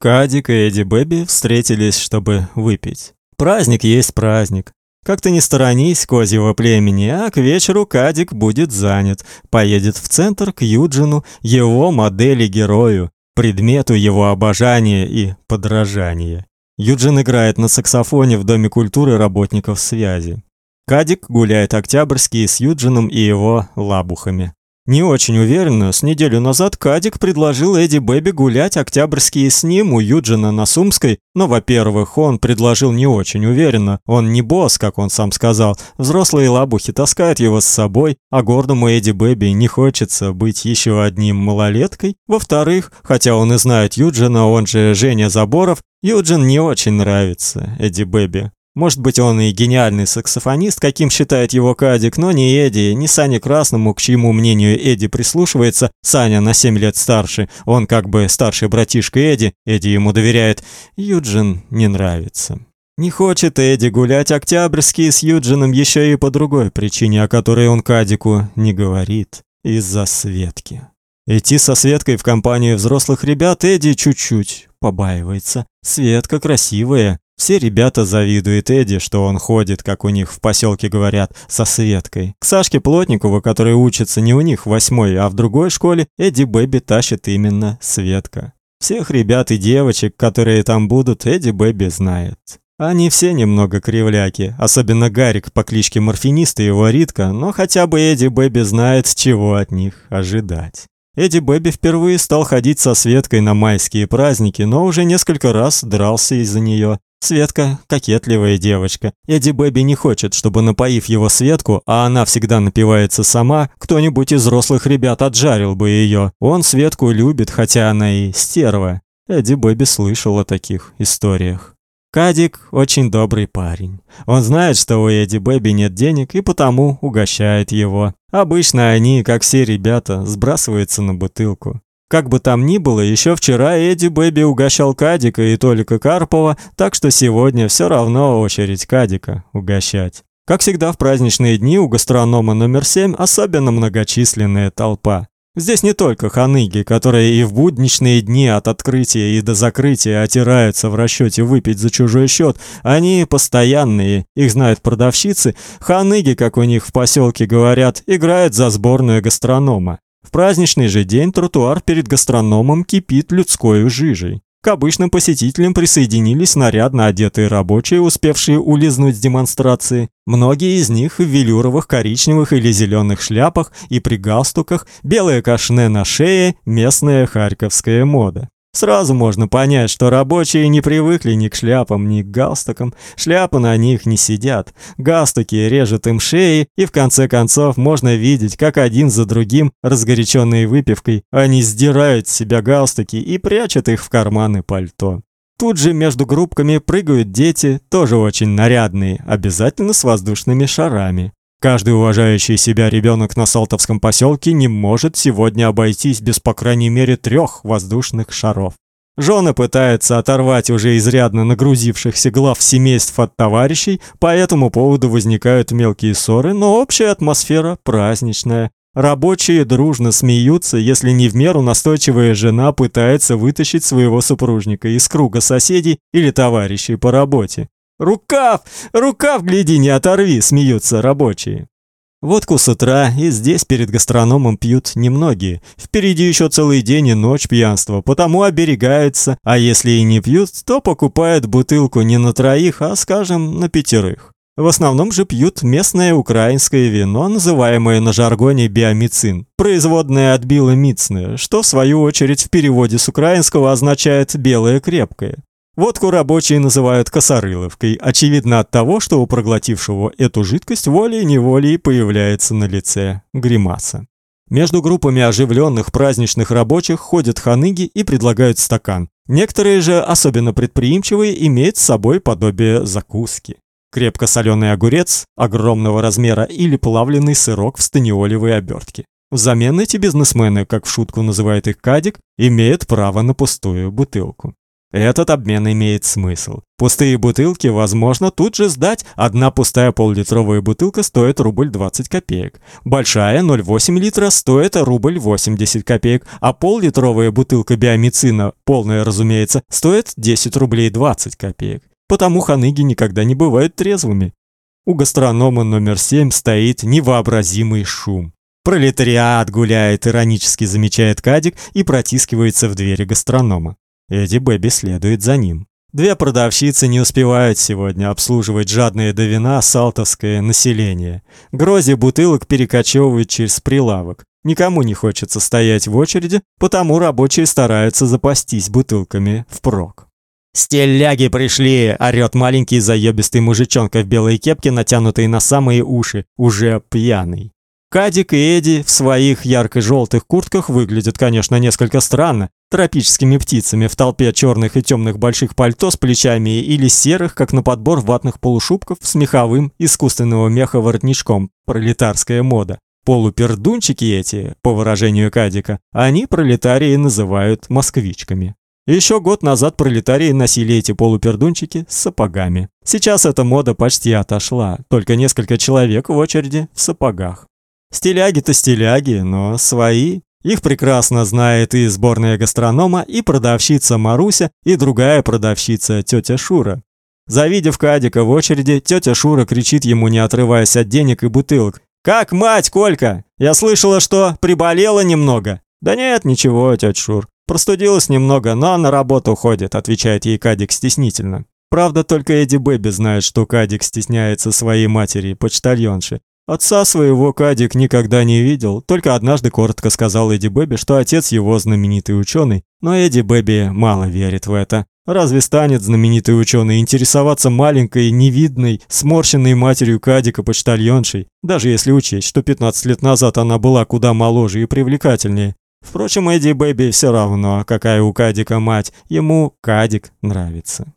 Кадик и Эдди Бэби встретились, чтобы выпить. Праздник есть праздник. Как ты ни сторонись козьего племени, а к вечеру Кадик будет занят, поедет в центр к Юджину, его модели-герою, предмету его обожания и подражания. Юджин играет на саксофоне в Доме культуры работников связи. Кадик гуляет Октябрьский с Юджином и его лабухами. Не очень уверенно, с неделю назад Кадик предложил Эдди Бэби гулять октябрьские с ним у Юджина на Сумской, но, во-первых, он предложил не очень уверенно. Он не босс, как он сам сказал. Взрослые лабухи таскают его с собой, а гордому Эдди Бэби не хочется быть еще одним малолеткой. Во-вторых, хотя он и знает Юджина, он же Женя Заборов, Юджин не очень нравится Эдди Бэби. Может быть, он и гениальный саксофонист, каким считает его Кадик, но ни Эдди, ни Сане Красному, к чьему мнению Эдди прислушивается. Саня на 7 лет старше, он как бы старший братишка Эдди, Эдди ему доверяет. Юджин не нравится. Не хочет Эдди гулять октябрьский с Юджином еще и по другой причине, о которой он Кадику не говорит. Из-за Светки. Идти со Светкой в компанию взрослых ребят Эдди чуть-чуть побаивается. Светка красивая, все ребята завидуют Эдди, что он ходит, как у них в поселке говорят, со Светкой. К Сашке Плотникову, который учится не у них в восьмой, а в другой школе, Эдди Бэби тащит именно Светка. Всех ребят и девочек, которые там будут, Эдди Бэби знает. Они все немного кривляки, особенно Гарик по кличке Морфинист и его Ритка, но хотя бы Эдди Бэби знает, чего от них ожидать. Эдди Бэби впервые стал ходить со Светкой на майские праздники, но уже несколько раз дрался из-за нее. Светка кокетливая девочка. Эдди Бэби не хочет, чтобы напоив его Светку, а она всегда напивается сама, кто-нибудь из взрослых ребят отжарил бы ее. Он Светку любит, хотя она и стерва. Эдди Бэби слышал о таких историях. Кадик очень добрый парень. Он знает, что у Эдди Бэби нет денег и потому угощает его. Обычно они, как все ребята, сбрасываются на бутылку. Как бы там ни было, еще вчера Эдди Бэби угощал Кадика и Толика Карпова, так что сегодня все равно очередь Кадика угощать. Как всегда в праздничные дни у гастронома номер 7 особенно многочисленная толпа. Здесь не только ханыги, которые и в будничные дни от открытия и до закрытия отираются в расчете выпить за чужой счет, они постоянные, их знают продавщицы, ханыги, как у них в поселке говорят, играют за сборную гастронома. В праздничный же день тротуар перед гастрономом кипит людской жижей. К обычным посетителям присоединились нарядно одетые рабочие, успевшие улизнуть с демонстрации. Многие из них в велюровых, коричневых или зеленых шляпах и при галстуках, белое кашне на шее, местная харьковская мода. Сразу можно понять, что рабочие не привыкли ни к шляпам, ни к галстукам. Шляпы на них не сидят. Галстуки режут им шеи, и в конце концов можно видеть, как один за другим, разгоряченные выпивкой, они сдирают с себя галстуки и прячут их в карманы пальто. Тут же между группками прыгают дети, тоже очень нарядные, обязательно с воздушными шарами. Каждый уважающий себя ребенок на Салтовском поселке не может сегодня обойтись без по крайней мере трех воздушных шаров. Жены пытаются оторвать уже изрядно нагрузившихся глав семейств от товарищей, по этому поводу возникают мелкие ссоры, но общая атмосфера праздничная. Рабочие дружно смеются, если не в меру настойчивая жена пытается вытащить своего супружника из круга соседей или товарищей по работе. Рукав! Рукав, гляди, не оторви, смеются рабочие. Водку с утра и здесь перед гастрономом пьют немногие. Впереди еще целый день и ночь пьянства, потому оберегаются, а если и не пьют, то покупают бутылку не на троих, а, скажем, на пятерых. В основном же пьют местное украинское вино, называемое на жаргоне биомицин, производное от биломицны, что в свою очередь в переводе с украинского означает белое крепкое. Водку рабочие называют косорыловкой, очевидно от того, что у проглотившего эту жидкость волей-неволей появляется на лице гримаса. Между группами оживленных праздничных рабочих ходят ханыги и предлагают стакан. Некоторые же, особенно предприимчивые, имеют с собой подобие закуски. Крепко соленый огурец огромного размера или плавленый сырок в станиолевой обертке. Взамен эти бизнесмены, как в шутку называет их Кадик, имеют право на пустую бутылку. Этот обмен имеет смысл. Пустые бутылки возможно тут же сдать. Одна пустая поллитровая бутылка стоит рубль 20 копеек. Большая 0,8 литра стоит рубль 80 копеек, а поллитровая бутылка биомицина, полная, разумеется, стоит 10 рублей 20 копеек. Потому ханыги никогда не бывают трезвыми. У гастронома номер 7 стоит невообразимый шум. Пролетариат гуляет, иронически замечает Кадик и протискивается в двери гастронома. Эдди Бэби следует за ним. Две продавщицы не успевают сегодня обслуживать жадное до вина салтовское население. Грози бутылок перекочевывают через прилавок. Никому не хочется стоять в очереди, потому рабочие стараются запастись бутылками впрок. «Стеляги пришли!» – орёт маленький заебистый мужичонка в белой кепке, натянутой на самые уши, уже пьяный. Кадик и Эдди в своих ярко-желтых куртках выглядят, конечно, несколько странно, тропическими птицами в толпе черных и темных больших пальто с плечами или серых, как на подбор ватных полушубков с меховым искусственного меха воротничком. Пролетарская мода. Полупердунчики эти, по выражению Кадика, они пролетарии называют москвичками. Еще год назад пролетарии носили эти полупердунчики с сапогами. Сейчас эта мода почти отошла, только несколько человек в очереди в сапогах. Стиляги-то стиляги, но свои. Их прекрасно знает и сборная гастронома, и продавщица Маруся, и другая продавщица тетя Шура. Завидев Кадика в очереди, тетя Шура кричит ему, не отрываясь от денег и бутылок: "Как мать, Колька? Я слышала, что приболела немного". "Да нет, ничего, тетя Шур. Простудилась немного, но на работу ходит", отвечает ей Кадик стеснительно. Правда, только Эдди Бэби знает, что Кадик стесняется своей матери, почтальонши. Отца своего Кадик никогда не видел, только однажды коротко сказал Эдди Бэби, что отец его знаменитый ученый, но Эдди Бэби мало верит в это. Разве станет знаменитый ученый интересоваться маленькой, невидной, сморщенной матерью Кадика почтальоншей, даже если учесть, что 15 лет назад она была куда моложе и привлекательнее? Впрочем, Эдди Бэби все равно, какая у Кадика мать, ему Кадик нравится.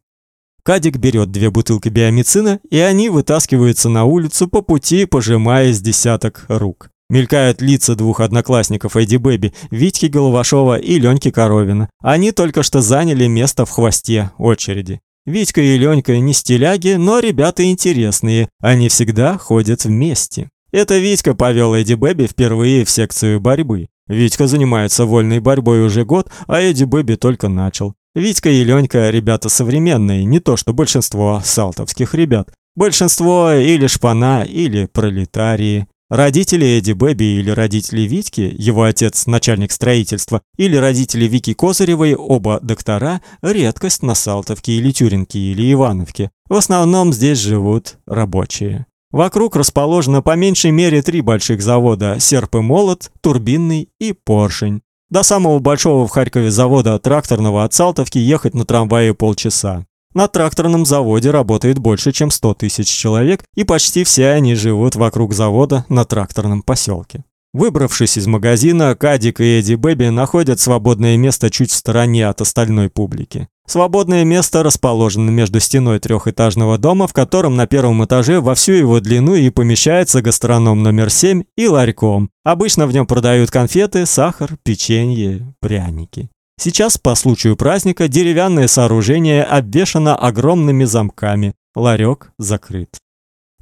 Кадик берет две бутылки биомицина, и они вытаскиваются на улицу по пути, пожимая с десяток рук. Мелькают лица двух одноклассников Эдди Бэби, Витьки Головашова и Леньки Коровина. Они только что заняли место в хвосте очереди. Витька и Ленька не стиляги, но ребята интересные. Они всегда ходят вместе. Это Витька повел Эдди Бэби впервые в секцию борьбы. Витька занимается вольной борьбой уже год, а Эдди Бэби только начал. Витька и Ленька ребята современные, не то что большинство салтовских ребят. Большинство или шпана, или пролетарии. Родители Эдди Бэби или родители Витьки, его отец начальник строительства, или родители Вики Козыревой, оба доктора, редкость на Салтовке или Тюринке или Ивановке. В основном здесь живут рабочие. Вокруг расположено по меньшей мере три больших завода: Серп и Молот, Турбинный и Поршень. До самого большого в Харькове завода тракторного от Салтовки ехать на трамвае полчаса. На тракторном заводе работает больше, чем 100 тысяч человек, и почти все они живут вокруг завода на тракторном поселке. Выбравшись из магазина, Кадик и Эдди Бэби находят свободное место чуть в стороне от остальной публики. Свободное место расположено между стеной трехэтажного дома, в котором на первом этаже во всю его длину и помещается гастроном номер 7 и ларьком. Обычно в нем продают конфеты, сахар, печенье, пряники. Сейчас по случаю праздника деревянное сооружение обвешано огромными замками. Ларек закрыт.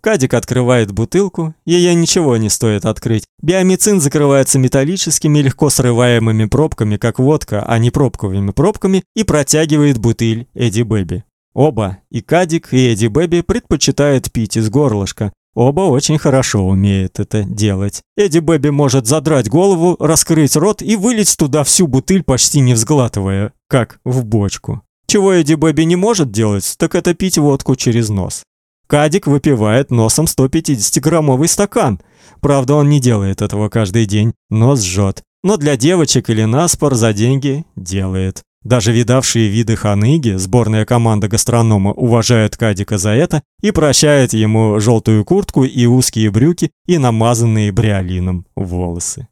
Кадик открывает бутылку, ее ничего не стоит открыть. Биомицин закрывается металлическими легко срываемыми пробками, как водка, а не пробковыми пробками, и протягивает бутыль Эдди Бэби. Оба, и Кадик, и Эдди Бэби предпочитают пить из горлышка. Оба очень хорошо умеют это делать. Эдди Бэби может задрать голову, раскрыть рот и вылить туда всю бутыль, почти не взглатывая, как в бочку. Чего Эдди Бэби не может делать, так это пить водку через нос. Кадик выпивает носом 150-граммовый стакан. Правда, он не делает этого каждый день, нос жжет. Но для девочек или наспор за деньги делает. Даже видавшие виды ханыги, сборная команда гастронома, уважают Кадика за это и прощают ему желтую куртку и узкие брюки и намазанные бриолином волосы.